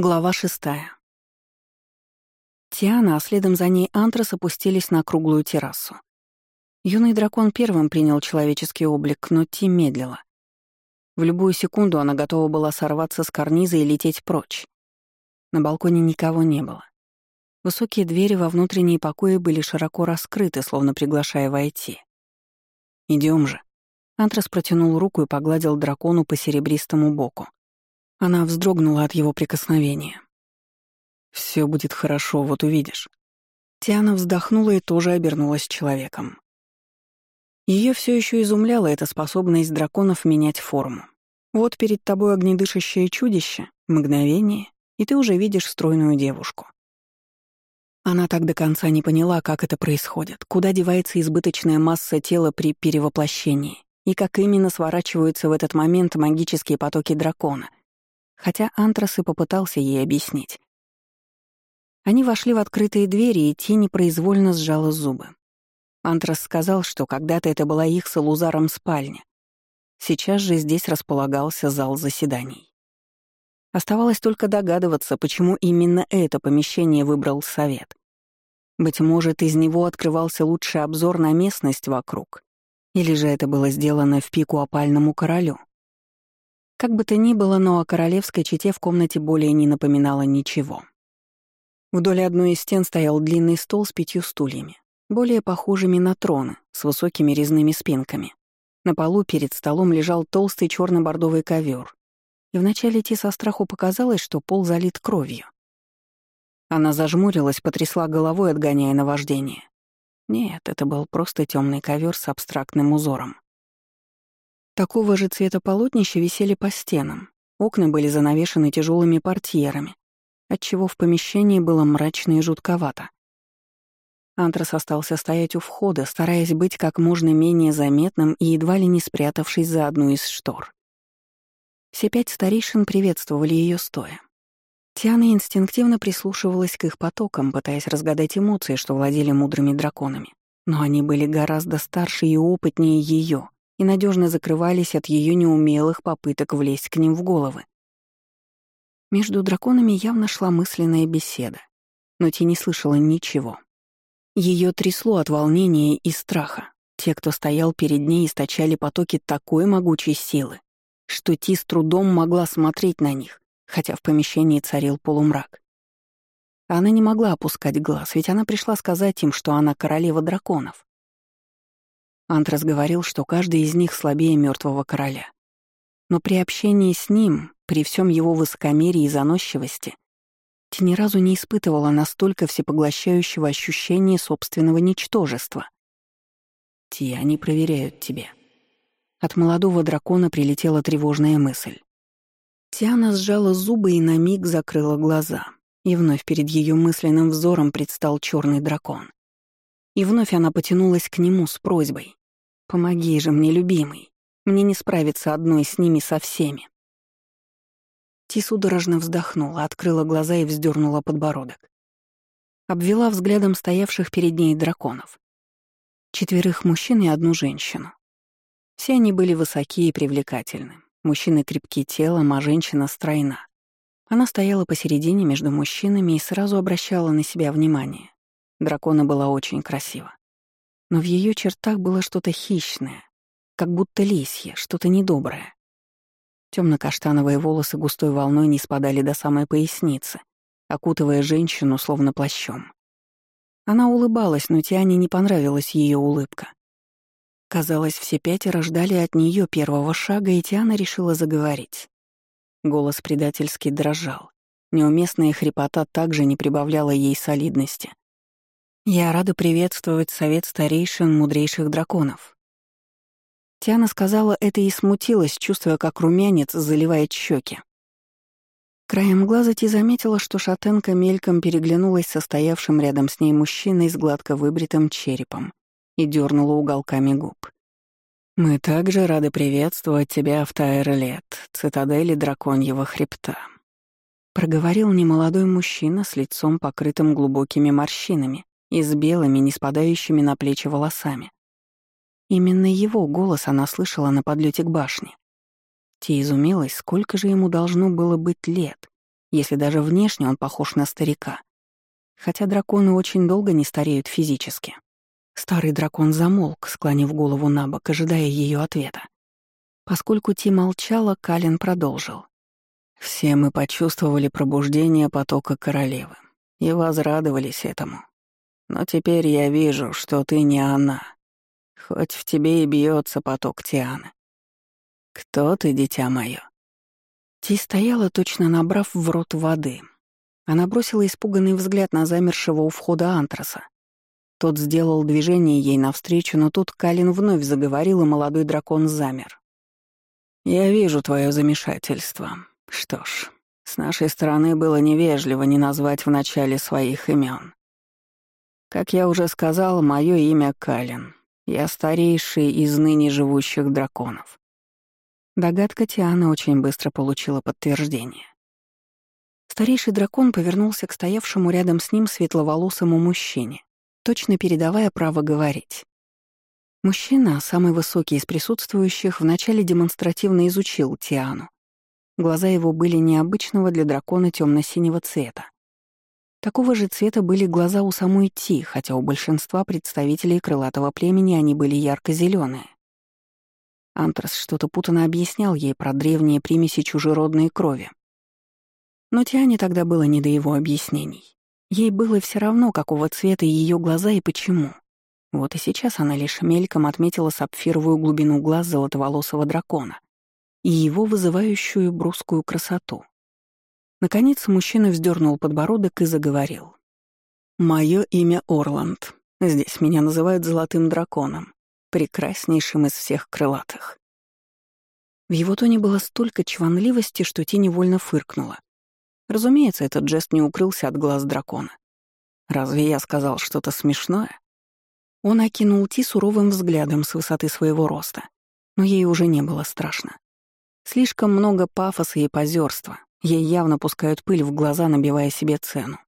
Глава шестая. Тиана, а следом за ней Антрас опустились на круглую террасу. Юный дракон первым принял человеческий облик, но Ти медлила. В любую секунду она готова была сорваться с карниза и лететь прочь. На балконе никого не было. Высокие двери во внутренние покои были широко раскрыты, словно приглашая войти. Идем же». Антрас протянул руку и погладил дракону по серебристому боку. Она вздрогнула от его прикосновения. Все будет хорошо, вот увидишь». Тиана вздохнула и тоже обернулась человеком. Ее все еще изумляла эта способность драконов менять форму. Вот перед тобой огнедышащее чудище, мгновение, и ты уже видишь стройную девушку. Она так до конца не поняла, как это происходит, куда девается избыточная масса тела при перевоплощении и как именно сворачиваются в этот момент магические потоки дракона, хотя Антрас и попытался ей объяснить. Они вошли в открытые двери, и Тини произвольно сжала зубы. Антрас сказал, что когда-то это была их с Лузаром спальня. Сейчас же здесь располагался зал заседаний. Оставалось только догадываться, почему именно это помещение выбрал совет. Быть может, из него открывался лучший обзор на местность вокруг, или же это было сделано в пику опальному королю. Как бы то ни было, но о королевской чете в комнате более не напоминало ничего. Вдоль одной из стен стоял длинный стол с пятью стульями, более похожими на троны, с высокими резными спинками. На полу перед столом лежал толстый черно бордовый ковер, и вначале Ти со страху показалось, что пол залит кровью. Она зажмурилась, потрясла головой, отгоняя наваждение. Нет, это был просто темный ковер с абстрактным узором. Такого же цвета полотнища висели по стенам. Окна были занавешены тяжелыми портьерами, отчего в помещении было мрачно и жутковато. Антрас остался стоять у входа, стараясь быть как можно менее заметным и едва ли не спрятавшись за одну из штор. Все пять старейшин приветствовали ее стоя. Тиана инстинктивно прислушивалась к их потокам, пытаясь разгадать эмоции, что владели мудрыми драконами. Но они были гораздо старше и опытнее ее, и надежно закрывались от ее неумелых попыток влезть к ним в головы. Между драконами явно шла мысленная беседа, но Ти не слышала ничего. Ее трясло от волнения и страха. Те, кто стоял перед ней, источали потоки такой могучей силы, что Ти с трудом могла смотреть на них, хотя в помещении царил полумрак. Она не могла опускать глаз, ведь она пришла сказать им, что она королева драконов. Антрас говорил, что каждый из них слабее мертвого короля. Но при общении с ним, при всем его высокомерии и заносчивости, ты ни разу не испытывала настолько всепоглощающего ощущения собственного ничтожества. Ти, они проверяют тебя. От молодого дракона прилетела тревожная мысль. Тиана сжала зубы и на миг закрыла глаза, и вновь перед ее мысленным взором предстал черный дракон. И вновь она потянулась к нему с просьбой. Помоги же мне, любимый. Мне не справиться одной с ними со всеми. Ти судорожно вздохнула, открыла глаза и вздернула подбородок. Обвела взглядом стоявших перед ней драконов. Четверых мужчин и одну женщину. Все они были высокие и привлекательны. Мужчины крепки телом, а женщина стройна. Она стояла посередине между мужчинами и сразу обращала на себя внимание. Дракона была очень красива но в ее чертах было что-то хищное, как будто лисье, что-то недоброе. Темно-каштановые волосы густой волной не спадали до самой поясницы, окутывая женщину словно плащом. Она улыбалась, но Тиане не понравилась ее улыбка. Казалось, все пятеро ждали от нее первого шага, и Тиана решила заговорить. Голос предательски дрожал. Неуместная хрипота также не прибавляла ей солидности. Я рада приветствовать совет старейшин мудрейших драконов. Тиана сказала это и смутилась, чувствуя, как румянец заливает щеки. Краем глаза Ти заметила, что шатенка мельком переглянулась со стоявшим рядом с ней мужчиной с гладко выбритым черепом и дернула уголками губ. «Мы также рады приветствовать тебя в Тайрлет, цитадели драконьего хребта», — проговорил немолодой мужчина с лицом, покрытым глубокими морщинами, и с белыми, не спадающими на плечи волосами. Именно его голос она слышала на подлете к башне. Ти изумилась, сколько же ему должно было быть лет, если даже внешне он похож на старика. Хотя драконы очень долго не стареют физически. Старый дракон замолк, склонив голову на бок, ожидая ее ответа. Поскольку Ти молчала, Калин продолжил. «Все мы почувствовали пробуждение потока королевы и возрадовались этому. Но теперь я вижу, что ты не она, хоть в тебе и бьется поток Тианы. Кто ты, дитя мое? Ти стояла, точно набрав в рот воды. Она бросила испуганный взгляд на замершего у входа антраса. Тот сделал движение ей навстречу, но тут Калин вновь заговорил, и молодой дракон замер. «Я вижу твое замешательство. Что ж, с нашей стороны было невежливо не назвать в начале своих имен. Как я уже сказал, мое имя Калин. Я старейший из ныне живущих драконов. Догадка Тиана очень быстро получила подтверждение. Старейший дракон повернулся к стоявшему рядом с ним светловолосому мужчине, точно передавая право говорить. Мужчина, самый высокий из присутствующих, вначале демонстративно изучил Тиану. Глаза его были необычного для дракона темно синего цвета. Такого же цвета были глаза у самой Ти, хотя у большинства представителей крылатого племени они были ярко зеленые Антрас что-то путано объяснял ей про древние примеси чужеродной крови. Но Тиане тогда было не до его объяснений. Ей было все равно, какого цвета ее глаза и почему. Вот и сейчас она лишь мельком отметила сапфировую глубину глаз золотоволосого дракона и его вызывающую брусскую красоту. Наконец мужчина вздернул подбородок и заговорил. «Мое имя Орланд. Здесь меня называют Золотым Драконом, прекраснейшим из всех крылатых». В его тоне было столько чванливости, что Ти невольно фыркнула. Разумеется, этот жест не укрылся от глаз дракона. «Разве я сказал что-то смешное?» Он окинул Ти суровым взглядом с высоты своего роста, но ей уже не было страшно. Слишком много пафоса и позерства, Ей явно пускают пыль в глаза, набивая себе цену.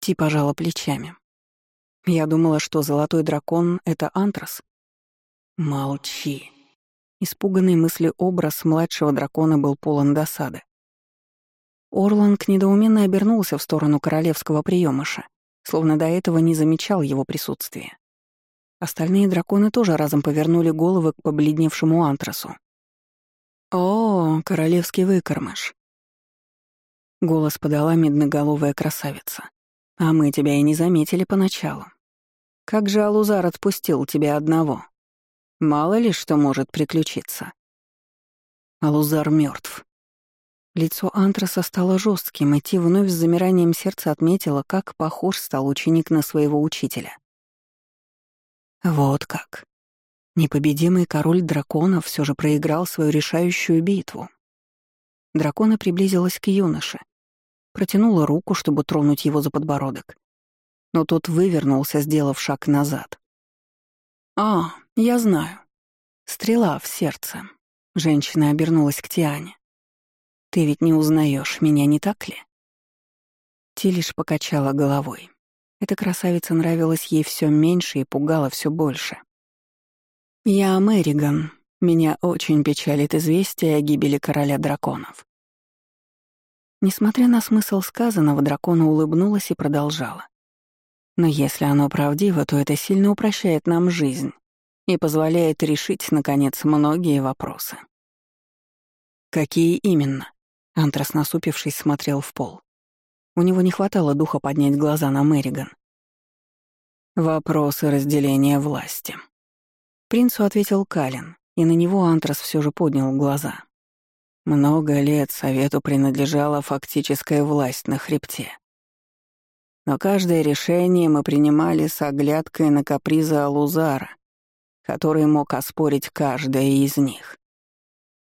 Ти пожала плечами. Я думала, что золотой дракон — это антрас. Молчи. Испуганный мыслеобраз младшего дракона был полон досады. Орланг недоуменно обернулся в сторону королевского приемыша, словно до этого не замечал его присутствия. Остальные драконы тоже разом повернули головы к побледневшему антрасу. «О, королевский выкормыш!» Голос подала медноголовая красавица. А мы тебя и не заметили поначалу. Как же Алузар отпустил тебя одного? Мало ли что может приключиться. Алузар мертв. Лицо Антраса стало жестким, и Ти вновь с замиранием сердца отметила, как похож стал ученик на своего учителя. Вот как. Непобедимый король драконов все же проиграл свою решающую битву. Дракона приблизилась к юноше, Протянула руку, чтобы тронуть его за подбородок. Но тот вывернулся, сделав шаг назад. «А, я знаю. Стрела в сердце». Женщина обернулась к Тиане. «Ты ведь не узнаешь меня, не так ли?» Ти лишь покачала головой. Эта красавица нравилась ей все меньше и пугала все больше. «Я Мэриган. Меня очень печалит известие о гибели короля драконов. Несмотря на смысл сказанного, дракона улыбнулась и продолжала. Но если оно правдиво, то это сильно упрощает нам жизнь и позволяет решить, наконец, многие вопросы. «Какие именно?» Антрас, насупившись, смотрел в пол. У него не хватало духа поднять глаза на Мэриган. «Вопросы разделения власти». Принцу ответил Калин, и на него Антрас все же поднял глаза. Много лет Совету принадлежала фактическая власть на хребте. Но каждое решение мы принимали с оглядкой на капризы Алузара, который мог оспорить каждое из них.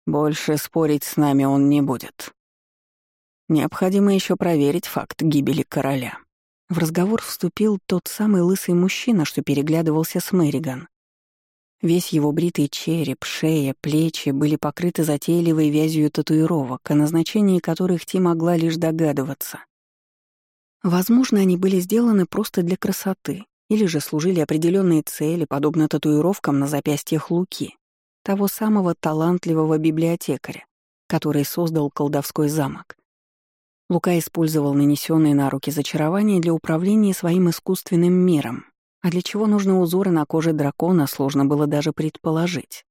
Больше спорить с нами он не будет. Необходимо еще проверить факт гибели короля. В разговор вступил тот самый лысый мужчина, что переглядывался с Мэриган. Весь его бритый череп, шея, плечи были покрыты затейливой вязью татуировок, о назначении которых Ти могла лишь догадываться. Возможно, они были сделаны просто для красоты, или же служили определенные цели, подобно татуировкам на запястьях Луки, того самого талантливого библиотекаря, который создал колдовской замок. Лука использовал нанесенные на руки зачарования для управления своим искусственным миром, а для чего нужны узоры на коже дракона, сложно было даже предположить.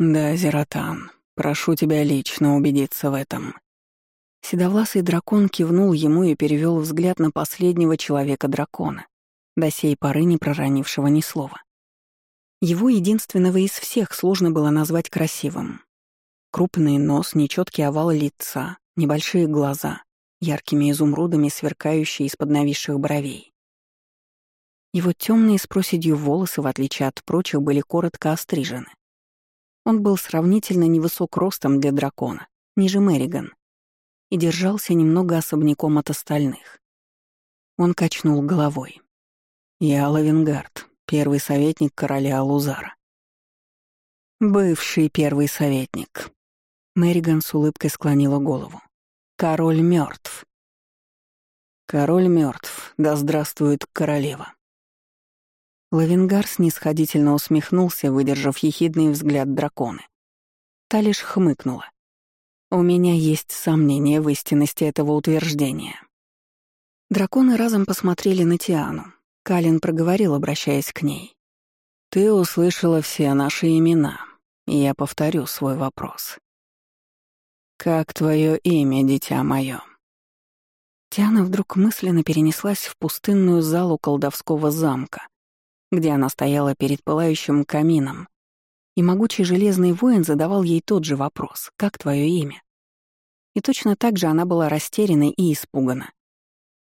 «Да, Зератан, прошу тебя лично убедиться в этом». Седовласый дракон кивнул ему и перевел взгляд на последнего человека-дракона, до сей поры не проронившего ни слова. Его единственного из всех сложно было назвать красивым. Крупный нос, нечеткий овал лица, небольшие глаза, яркими изумрудами сверкающие из-под нависших бровей. Его темные с проседью волосы, в отличие от прочих, были коротко острижены. Он был сравнительно невысок ростом для дракона, ниже Мэриган, и держался немного особняком от остальных. Он качнул головой. «Я Лавенгард, первый советник короля Алузара». «Бывший первый советник». Мэриган с улыбкой склонила голову. Король мертв. Король мертв, да здравствует королева. Лавенгар снисходительно усмехнулся, выдержав ехидный взгляд драконы. Та лишь хмыкнула. У меня есть сомнения в истинности этого утверждения. Драконы разом посмотрели на Тиану. Калин проговорил, обращаясь к ней. «Ты услышала все наши имена, и я повторю свой вопрос. «Как твое имя, дитя мое?» Тиана вдруг мысленно перенеслась в пустынную залу колдовского замка, где она стояла перед пылающим камином, и могучий железный воин задавал ей тот же вопрос «Как твое имя?». И точно так же она была растеряна и испугана,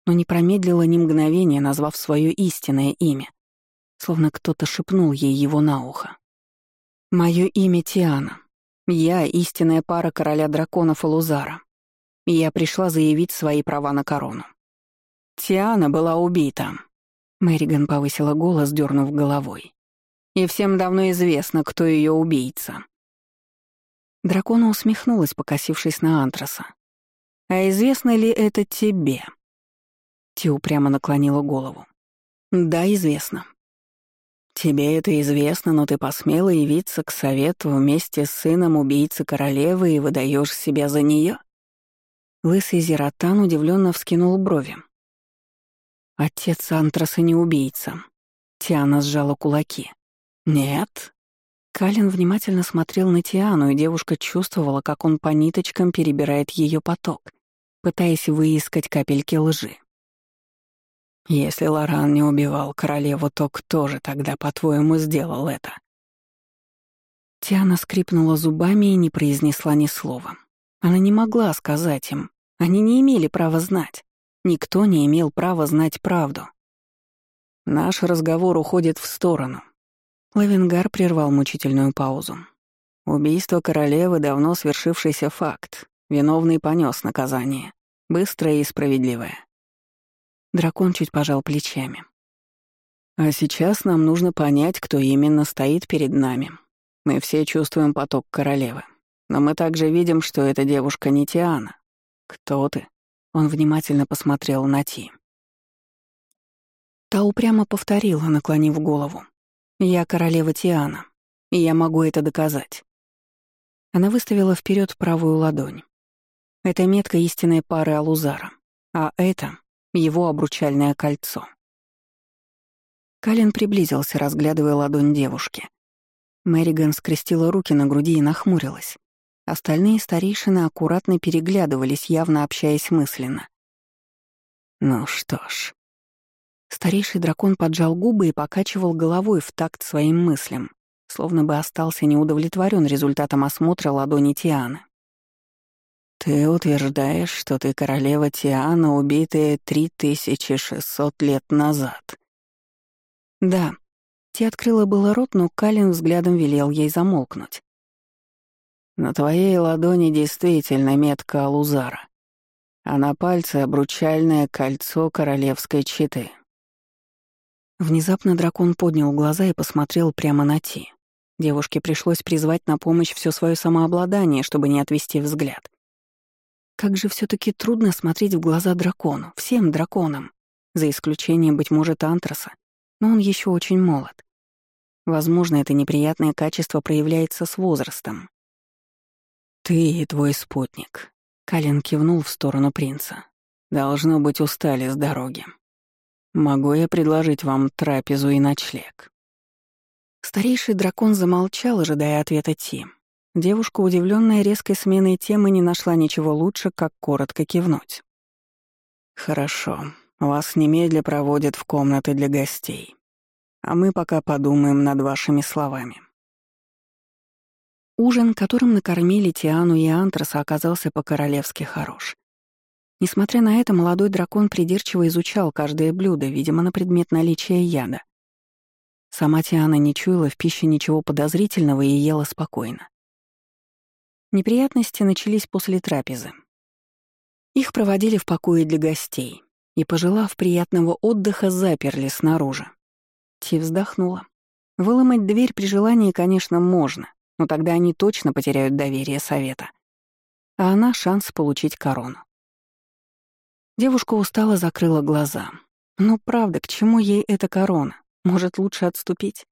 но не промедлила ни мгновения, назвав свое истинное имя, словно кто-то шепнул ей его на ухо. «Мое имя Тиана, я — истинная пара короля драконов Алузара. Я пришла заявить свои права на корону. Тиана была убита. Мэриган повысила голос, дернув головой. И всем давно известно, кто ее убийца. Дракона усмехнулась, покосившись на Антраса. «А известно ли это тебе?» Ти упрямо наклонила голову. «Да, известно. Тебе это известно, но ты посмела явиться к совету вместе с сыном убийцы королевы и выдаешь себя за нее? Лысый Зератан удивленно вскинул брови. Отец Антраса не убийца. Тиана сжала кулаки. Нет. Калин внимательно смотрел на Тиану, и девушка чувствовала, как он по ниточкам перебирает ее поток, пытаясь выискать капельки лжи. Если Лоран не убивал королеву, то кто же тогда, по-твоему, сделал это? Тиана скрипнула зубами и не произнесла ни слова. Она не могла сказать им. Они не имели права знать. Никто не имел права знать правду. Наш разговор уходит в сторону. Лавенгар прервал мучительную паузу. Убийство королевы — давно свершившийся факт. Виновный понес наказание. Быстрое и справедливое. Дракон чуть пожал плечами. А сейчас нам нужно понять, кто именно стоит перед нами. Мы все чувствуем поток королевы. Но мы также видим, что эта девушка не Тиана. Кто ты? Он внимательно посмотрел на Ти. Та упрямо повторила, наклонив голову. «Я королева Тиана, и я могу это доказать». Она выставила вперед правую ладонь. Это метка истинной пары Алузара, а это его обручальное кольцо. Калин приблизился, разглядывая ладонь девушки. Мэриган скрестила руки на груди и нахмурилась. Остальные старейшины аккуратно переглядывались, явно общаясь мысленно. Ну что ж. Старейший дракон поджал губы и покачивал головой в такт своим мыслям, словно бы остался неудовлетворен результатом осмотра ладони Тианы. «Ты утверждаешь, что ты королева Тиана, убитая 3600 лет назад?» «Да». Ти открыла было рот, но Калин взглядом велел ей замолкнуть. «На твоей ладони действительно метка Алузара, а на пальце обручальное кольцо королевской четы». Внезапно дракон поднял глаза и посмотрел прямо на Ти. Девушке пришлось призвать на помощь все свое самообладание, чтобы не отвести взгляд. Как же все таки трудно смотреть в глаза дракону, всем драконам, за исключением, быть может, Антраса, но он еще очень молод. Возможно, это неприятное качество проявляется с возрастом. Ты и твой спутник. Калин кивнул в сторону принца. «Должно быть, устали с дороги. Могу я предложить вам трапезу и ночлег?» Старейший дракон замолчал, ожидая ответа Ти. Девушка, удивленная резкой сменой темы, не нашла ничего лучше, как коротко кивнуть. «Хорошо. Вас немедля проводят в комнаты для гостей. А мы пока подумаем над вашими словами». Ужин, которым накормили Тиану и Антраса, оказался по-королевски хорош. Несмотря на это, молодой дракон придирчиво изучал каждое блюдо, видимо, на предмет наличия яда. Сама Тиана не чуяла в пище ничего подозрительного и ела спокойно. Неприятности начались после трапезы. Их проводили в покое для гостей и, пожелав приятного отдыха, заперли снаружи. Ти вздохнула. Выломать дверь при желании, конечно, можно, но тогда они точно потеряют доверие совета. А она — шанс получить корону. Девушка устало закрыла глаза. Ну правда, к чему ей эта корона? Может, лучше отступить?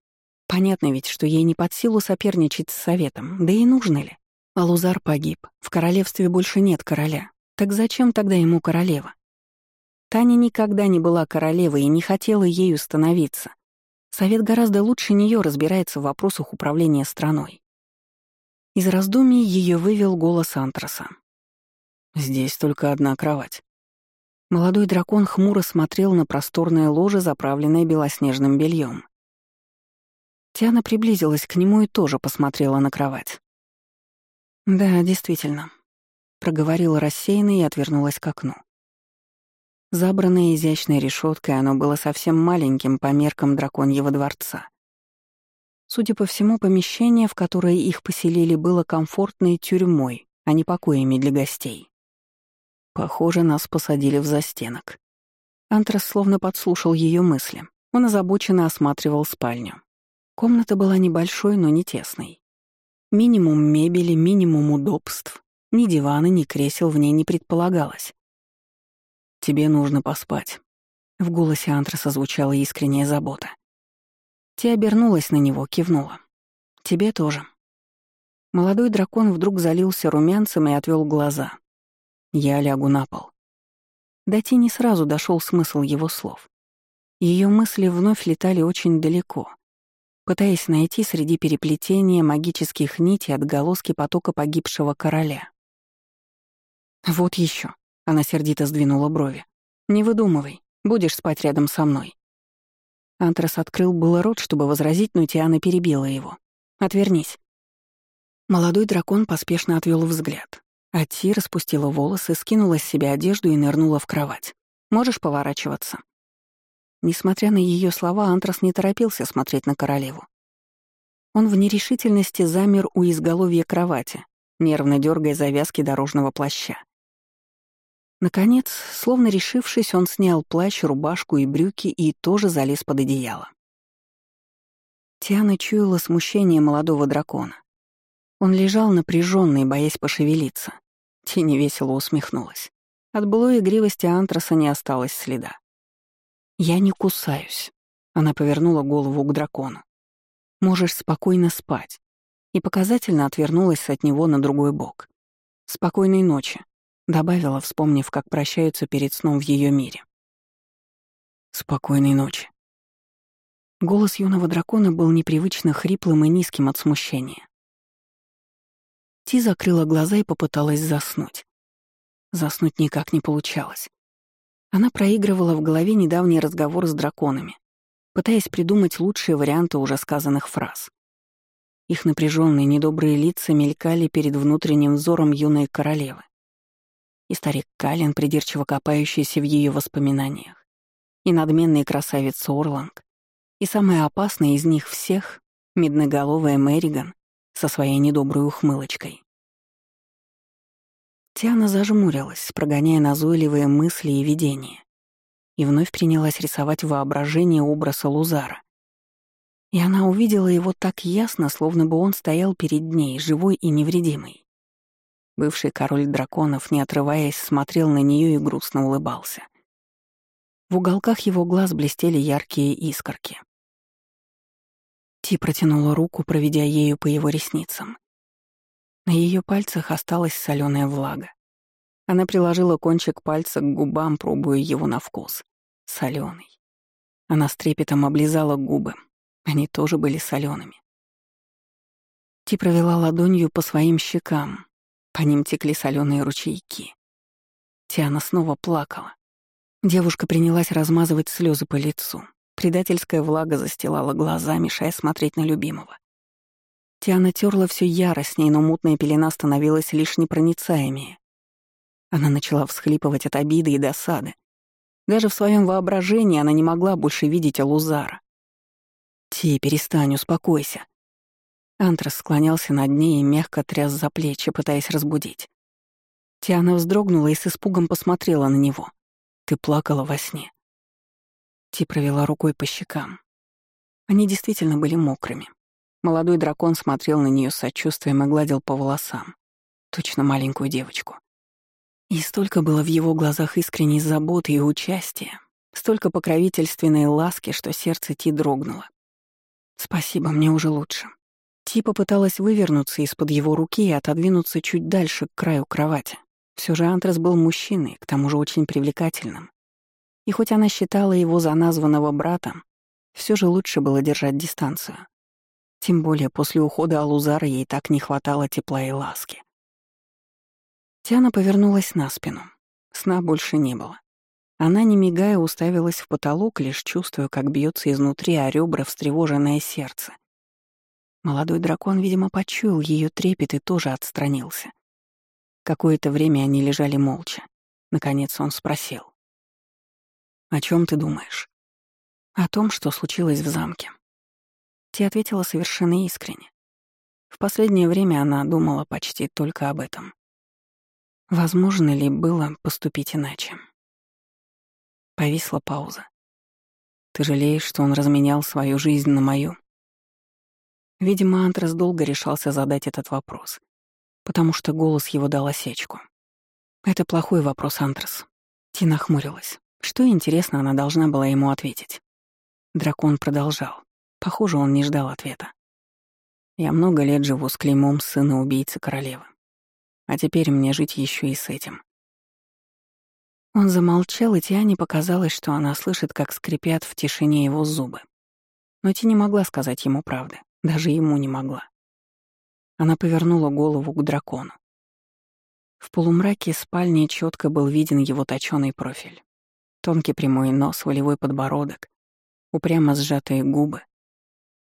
Понятно ведь, что ей не под силу соперничать с советом, да и нужно ли? Алузар погиб, в королевстве больше нет короля. Так зачем тогда ему королева? Таня никогда не была королевой и не хотела ею становиться. Совет гораздо лучше нее разбирается в вопросах управления страной. Из раздумий ее вывел голос Антраса. «Здесь только одна кровать. Молодой дракон хмуро смотрел на просторное ложе, заправленное белоснежным бельем. Тиана приблизилась к нему и тоже посмотрела на кровать. «Да, действительно», — проговорила рассеянно и отвернулась к окну. Забранное изящной решеткой, оно было совсем маленьким по меркам драконьего дворца. Судя по всему, помещение, в которое их поселили, было комфортной тюрьмой, а не покоями для гостей. Похоже, нас посадили в застенок. Антрас словно подслушал ее мысли. Он озабоченно осматривал спальню. Комната была небольшой, но не тесной. Минимум мебели, минимум удобств. Ни дивана, ни кресел в ней не предполагалось. «Тебе нужно поспать». В голосе Антраса звучала искренняя забота. Ти обернулась на него, кивнула. «Тебе тоже». Молодой дракон вдруг залился румянцем и отвел глаза. Я лягу на пол. До Ти сразу дошел смысл его слов. Ее мысли вновь летали очень далеко, пытаясь найти среди переплетения магических нитей отголоски потока погибшего короля. «Вот еще, она сердито сдвинула брови. «Не выдумывай, будешь спать рядом со мной». Антрас открыл было рот, чтобы возразить, но Тиана перебила его. «Отвернись». Молодой дракон поспешно отвел взгляд. А Ти распустила волосы, скинула с себя одежду и нырнула в кровать. «Можешь поворачиваться?» Несмотря на ее слова, Антрас не торопился смотреть на королеву. Он в нерешительности замер у изголовья кровати, нервно дергая завязки дорожного плаща. Наконец, словно решившись, он снял плащ, рубашку и брюки и тоже залез под одеяло. Тиана чуяла смущение молодого дракона. Он лежал напряженный, боясь пошевелиться. Тини весело усмехнулась. От былой игривости антраса не осталось следа. «Я не кусаюсь», — она повернула голову к дракону. «Можешь спокойно спать», и показательно отвернулась от него на другой бок. «Спокойной ночи», — добавила, вспомнив, как прощаются перед сном в ее мире. «Спокойной ночи». Голос юного дракона был непривычно хриплым и низким от смущения. Ти закрыла глаза и попыталась заснуть. Заснуть никак не получалось. Она проигрывала в голове недавний разговор с драконами, пытаясь придумать лучшие варианты уже сказанных фраз. Их напряженные недобрые лица мелькали перед внутренним взором юной королевы. И старик Калин, придирчиво копающийся в ее воспоминаниях, и надменный красавец Орланг, и самая опасная из них всех — медноголовая Мэриган, со своей недоброй ухмылочкой. Тиана зажмурилась, прогоняя назойливые мысли и видения, и вновь принялась рисовать воображение образа Лузара. И она увидела его так ясно, словно бы он стоял перед ней, живой и невредимый. Бывший король драконов, не отрываясь, смотрел на нее и грустно улыбался. В уголках его глаз блестели яркие искорки. Ти протянула руку, проведя ею по его ресницам. На ее пальцах осталась соленая влага. Она приложила кончик пальца к губам, пробуя его на вкус. Соленый. Она с трепетом облизала губы. Они тоже были солеными. Ти провела ладонью по своим щекам. По ним текли соленые ручейки. Тиана снова плакала. Девушка принялась размазывать слезы по лицу. Предательская влага застилала глаза, мешая смотреть на любимого. Тиана терла все яростней, но мутная пелена становилась лишь непроницаемее. Она начала всхлипывать от обиды и досады. Даже в своем воображении она не могла больше видеть Алузара. «Ти, перестань, успокойся». Антрас склонялся над ней и мягко тряс за плечи, пытаясь разбудить. Тиана вздрогнула и с испугом посмотрела на него. «Ты плакала во сне». Ти провела рукой по щекам. Они действительно были мокрыми. Молодой дракон смотрел на нее с сочувствием и гладил по волосам. Точно маленькую девочку. И столько было в его глазах искренней заботы и участия, столько покровительственной ласки, что сердце Ти дрогнуло. «Спасибо, мне уже лучше». Ти попыталась вывернуться из-под его руки и отодвинуться чуть дальше к краю кровати. Все же Антрас был мужчиной, к тому же очень привлекательным. И хоть она считала его за названного братом, все же лучше было держать дистанцию. Тем более после ухода Алузара ей так не хватало тепла и ласки. Тиана повернулась на спину. Сна больше не было. Она, не мигая, уставилась в потолок, лишь чувствуя, как бьется изнутри о ребра встревоженное сердце. Молодой дракон, видимо, почуял ее трепет и тоже отстранился. Какое-то время они лежали молча. Наконец он спросил. «О чем ты думаешь?» «О том, что случилось в замке». Ти ответила совершенно искренне. В последнее время она думала почти только об этом. Возможно ли было поступить иначе? Повисла пауза. «Ты жалеешь, что он разменял свою жизнь на мою?» Видимо, Антрас долго решался задать этот вопрос — потому что голос его дал осечку. «Это плохой вопрос, Антрас». Тина хмурилась. Что интересно, она должна была ему ответить. Дракон продолжал. Похоже, он не ждал ответа. «Я много лет живу с клеймом сына убийцы королевы. А теперь мне жить еще и с этим». Он замолчал, и Тиане показалось, что она слышит, как скрипят в тишине его зубы. Но Ти не могла сказать ему правды, даже ему не могла. Она повернула голову к дракону. В полумраке спальни четко был виден его точёный профиль. Тонкий прямой нос, волевой подбородок, упрямо сжатые губы.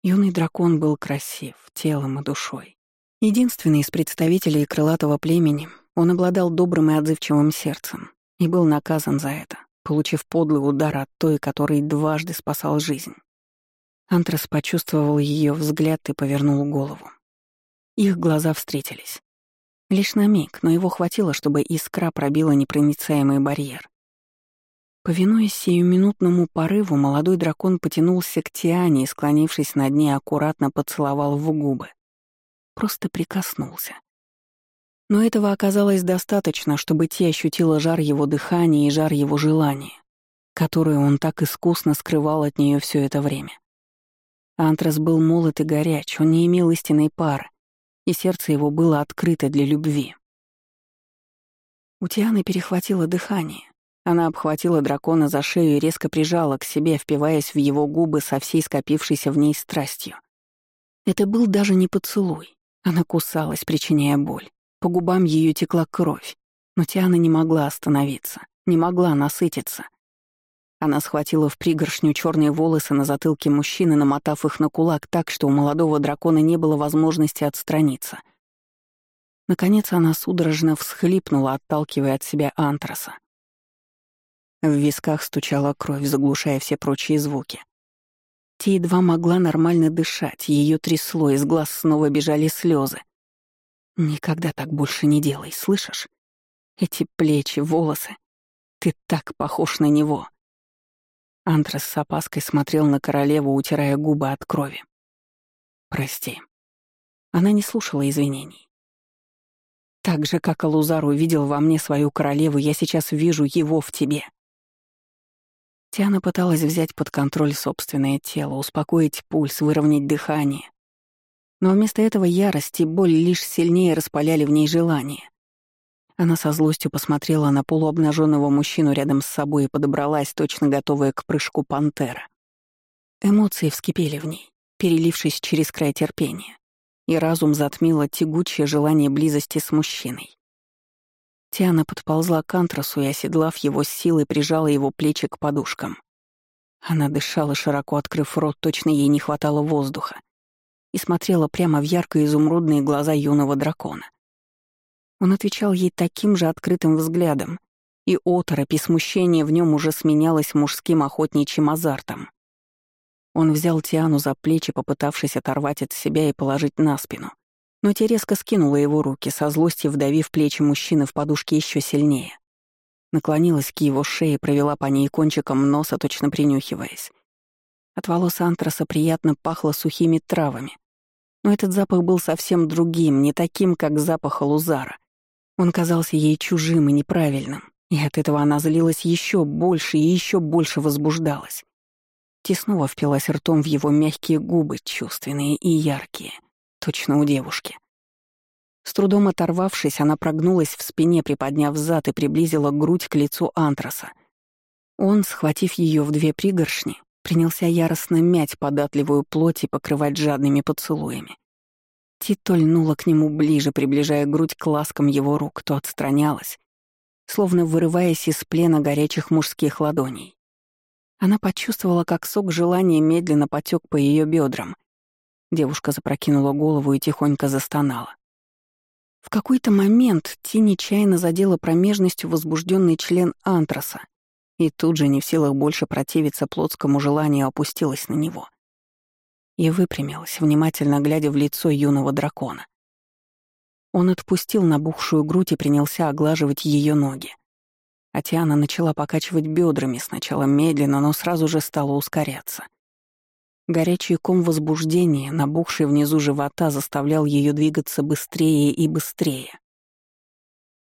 Юный дракон был красив, телом и душой. Единственный из представителей крылатого племени, он обладал добрым и отзывчивым сердцем и был наказан за это, получив подлый удар от той, который дважды спасал жизнь. Антрас почувствовал ее взгляд и повернул голову. Их глаза встретились. Лишь на миг, но его хватило, чтобы искра пробила непроницаемый барьер. Повинуясь сиюминутному порыву, молодой дракон потянулся к Тиане и, склонившись над ней, аккуратно поцеловал в губы. Просто прикоснулся. Но этого оказалось достаточно, чтобы Ти ощутила жар его дыхания и жар его желания, которые он так искусно скрывал от нее все это время. Антрас был молод и горяч, он не имел истинной пары, и сердце его было открыто для любви. У Тианы перехватило дыхание. Она обхватила дракона за шею и резко прижала к себе, впиваясь в его губы со всей скопившейся в ней страстью. Это был даже не поцелуй. Она кусалась, причиняя боль. По губам ее текла кровь. Но Тиана не могла остановиться, не могла насытиться — она схватила в пригоршню черные волосы на затылке мужчины, намотав их на кулак так, что у молодого дракона не было возможности отстраниться. Наконец она судорожно всхлипнула, отталкивая от себя антраса. В висках стучала кровь, заглушая все прочие звуки. Ти едва могла нормально дышать, ее трясло, из глаз снова бежали слезы. «Никогда так больше не делай, слышишь? Эти плечи, волосы. Ты так похож на него». Антрас с опаской смотрел на королеву, утирая губы от крови. «Прости». Она не слушала извинений. «Так же, как Алузар увидел во мне свою королеву, я сейчас вижу его в тебе». Тиана пыталась взять под контроль собственное тело, успокоить пульс, выровнять дыхание. Но вместо этого ярость и боль лишь сильнее распаляли в ней желание. Она со злостью посмотрела на полуобнаженного мужчину рядом с собой и подобралась, точно готовая к прыжку пантера. Эмоции вскипели в ней, перелившись через край терпения, и разум затмило тягучее желание близости с мужчиной. Тиана подползла к антрасу и, оседлав его с силой, прижала его плечи к подушкам. Она дышала, широко открыв рот, точно ей не хватало воздуха, и смотрела прямо в ярко-изумрудные глаза юного дракона. Он отвечал ей таким же открытым взглядом, и оторопь и смущение в нем уже сменялось мужским охотничьим азартом. Он взял Тиану за плечи, попытавшись оторвать от себя и положить на спину, но те резко скинула его руки, со злостью вдавив плечи мужчины в подушке еще сильнее. Наклонилась к его шее, провела по ней кончиком носа, точно принюхиваясь. От волос антраса приятно пахло сухими травами. Но этот запах был совсем другим, не таким, как запах лузара. Он казался ей чужим и неправильным, и от этого она злилась еще больше и еще больше возбуждалась. Ти снова впилась ртом в его мягкие губы, чувственные и яркие — Точно у девушки. С трудом оторвавшись, она прогнулась в спине, приподняв зад и приблизила грудь к лицу антраса. Он, схватив ее в две пригоршни, принялся яростно мять податливую плоть и покрывать жадными поцелуями. Тито льнула к нему ближе, приближая грудь к ласкам его рук, то отстранялась, словно вырываясь из плена горячих мужских ладоней. Она почувствовала, как сок желания медленно потек по ее бедрам, Девушка запрокинула голову и тихонько застонала. В какой-то момент Ти нечаянно задела промежностью возбужденный член антраса, и тут же, не в силах больше противиться плотскому желанию, опустилась на него. И выпрямилась, внимательно глядя в лицо юного дракона. Он отпустил набухшую грудь и принялся оглаживать ее ноги. А начала покачивать бедрами, сначала медленно, но сразу же стала ускоряться — Горячий ком возбуждения, набухший внизу живота, заставлял ее двигаться быстрее и быстрее.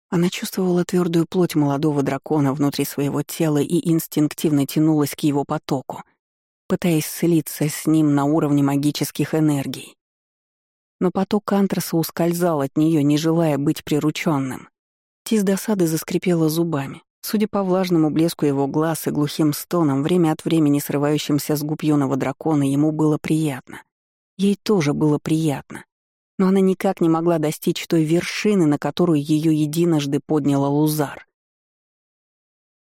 Она чувствовала твердую плоть молодого дракона внутри своего тела и инстинктивно тянулась к его потоку, пытаясь слиться с ним на уровне магических энергий. Но поток антраса ускользал от нее, не желая быть прирученным. Ти досады заскрипела зубами, Судя по влажному блеску его глаз и глухим стонам, время от времени срывающимся с губ юного дракона, ему было приятно. Ей тоже было приятно. Но она никак не могла достичь той вершины, на которую ее единожды подняла Лузар.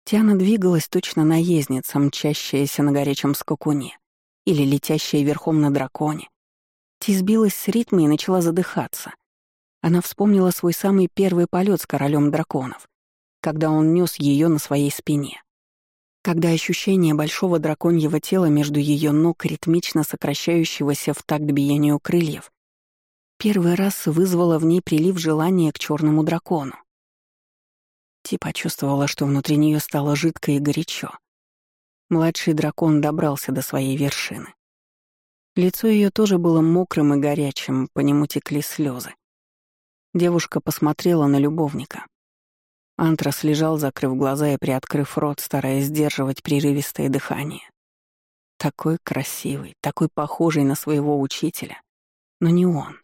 Тиана двигалась точно наездница, мчащаяся на горячем скакуне или летящая верхом на драконе. Ти сбилась с ритма и начала задыхаться. Она вспомнила свой самый первый полет с королем драконов когда он нес ее на своей спине. Когда ощущение большого драконьего тела между ее ног, ритмично сокращающегося в такт биению крыльев, первый раз вызвало в ней прилив желания к черному дракону. Ти почувствовала, что внутри нее стало жидко и горячо. Младший дракон добрался до своей вершины. Лицо ее тоже было мокрым и горячим, по нему текли слезы. Девушка посмотрела на любовника. Антрас лежал, закрыв глаза и приоткрыв рот, стараясь сдерживать прерывистое дыхание. Такой красивый, такой похожий на своего учителя. Но не он.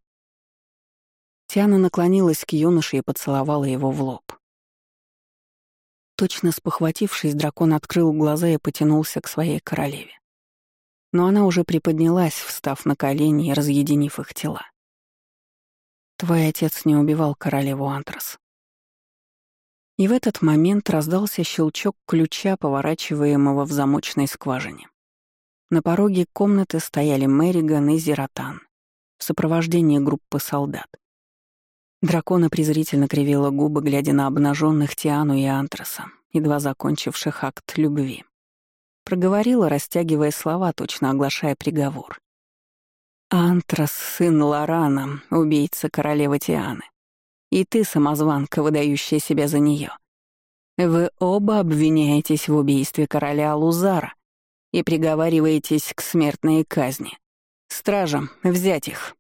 Тиана наклонилась к юноше и поцеловала его в лоб. Точно спохватившись, дракон открыл глаза и потянулся к своей королеве. Но она уже приподнялась, встав на колени и разъединив их тела. «Твой отец не убивал королеву Антрас», и в этот момент раздался щелчок ключа, поворачиваемого в замочной скважине. На пороге комнаты стояли Мэриган и Зератан в сопровождении группы солдат. Дракона презрительно кривила губы, глядя на обнаженных Тиану и Антраса, едва закончивших акт любви. Проговорила, растягивая слова, точно оглашая приговор. «Антрас, сын Лорана, убийца королевы Тианы. И ты, самозванка, выдающая себя за нее. Вы оба обвиняетесь в убийстве короля Лузара и приговариваетесь к смертной казни. Стражам взять их.